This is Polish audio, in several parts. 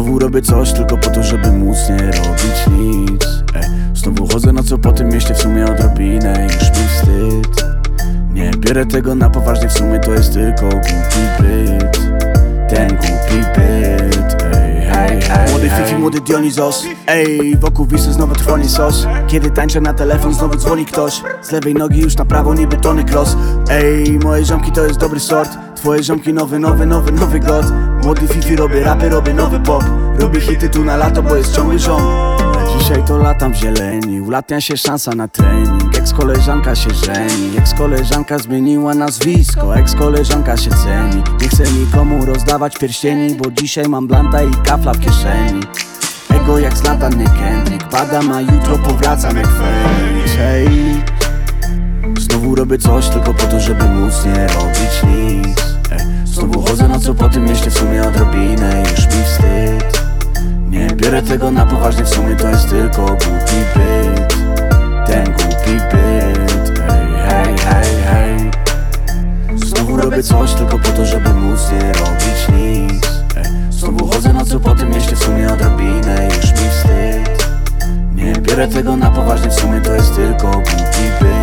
Znowu robię coś tylko po to, żeby móc nie robić nic. Ej, Znowu chodzę na co po tym mieście, w sumie odrobinę już mi wstyd. Nie biorę tego na poważnie, w sumie to jest tylko głupi byt. Ten głupi byt Ej, hej, hej, Młody Fifi, młody Dionizos Ej, wokół wisy znowu trwoni sos. Kiedy tańczę na telefon, znowu dzwoni ktoś. Z lewej nogi już na prawo, niby Tony Cross Ej, moje ziomki to jest dobry sort. Twoje ziomki nowy, nowy, nowy, nowy god Młody Fifi robię rapy, robię nowy pop. Robię hity tu na lato, bo jest ciągły rząd dzisiaj to latam w zieleni. Ulatnia się szansa na trening. Ex-koleżanka się żeni. Ex-koleżanka zmieniła nazwisko. Ex-koleżanka się ceni. Nie chcę nikomu rozdawać pierścieni Bo dzisiaj mam blanta i kafla w kieszeni. Ego jak Zlatan, nie Kendrick Padam, a jutro powracam jak Feniks Hej Znowu robię coś tylko po to, żeby móc nie robić nic Ej, Znowu chodzę na co po tym mieście, w sumie odrobinę już mi wstyd. Nie biorę tego na poważnie, w sumie to jest tylko głupi byt. Ten głupi byt Ej, hej, hej, hej Znowu robię coś tylko po to, żeby móc nie robić nic. Znowu chodzę na co po tym mieście, w sumie odrobinę już mi wstyd. Nie biorę tego na poważnie, w sumie to jest tylko głupi byt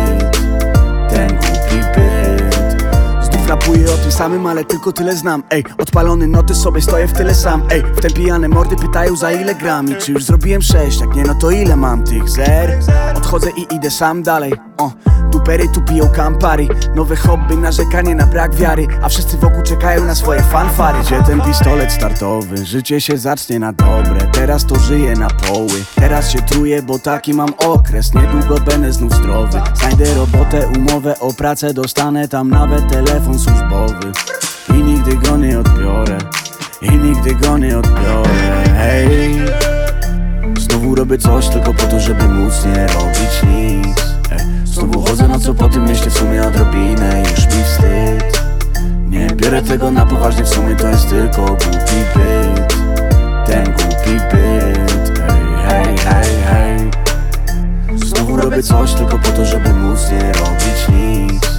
samym, ale tylko tyle znam. Ej, odpalony noty sobie stoję w tyle sam. Ej, w te pijane mordy pytają za ile gram I czy już zrobiłem sześć, jak nie no to ile mam tych zer? Odchodzę i idę sam dalej, o Dupery tu piją Campari Nowe hobby, narzekanie na brak wiary. A wszyscy wokół czekają na swoje fanfary. Gdzie ten pistolet startowy? Życie się zacznie na dobre. Teraz to żyję na poły. Teraz się truję, bo taki mam okres. Niedługo będę znów zdrowy. Znajdę robotę, umowę o pracę. Dostanę tam nawet telefon służbowy. I nigdy go nie odbiorę. I nigdy go nie odbiorę. Hej. Znowu robię coś tylko po to, żeby móc nie robić nic Znowu chodzę na co po tym mieście, w sumie odrobinę już mi wstyd. Nie biorę tego na poważnie, w sumie to jest tylko głupi byt. Ten głupi byt Ej, hej, hej, hej Znowu robię coś tylko po to, żeby móc nie robić nic.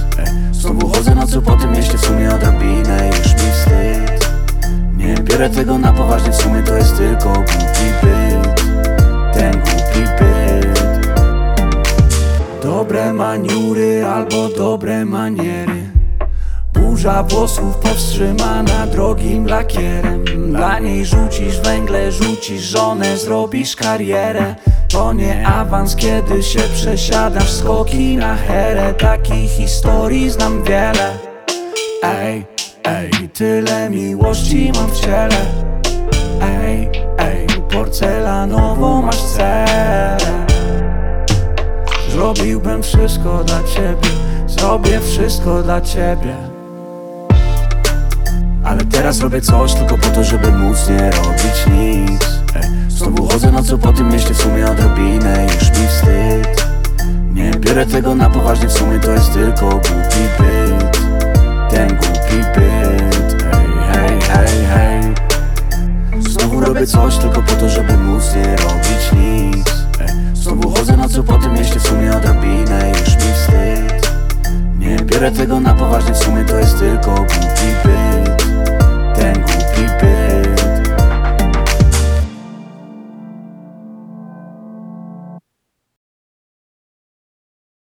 Znowu chodzę na co po tym mieście, w sumie odrobinę już mi wstyd. Nie biorę tego na poważnie, w sumie to jest tylko głupi maniury albo dobre maniery. Burza włosów powstrzymana drogim lakierem. Dla niej rzucisz węgle, rzucisz żonę, zrobisz karierę. To nie awans, kiedy się przesiadasz skoki na herę. Takich historii znam wiele. Ej, ej, tyle miłości mam w ciele. Ej, ej, porcelanową masz celę Zrobiłbym wszystko dla ciebie Zrobię wszystko dla ciebie. Ale teraz robię coś tylko po to, żeby móc nie robić nic. Znowu chodzę co po tym mieście, w sumie odrobinę już mi wstyd. Nie biorę tego na poważnie, w sumie to jest tylko głupi byt. Ten głupi byt. Ej, hej, hej, hej. Znowu robię coś tylko po to, żeby móc nie robić chodzę na co po tym mieście, w sumie odrobinę już mi wstyd. Nie biorę tego na poważnie, w sumie to jest tylko głupi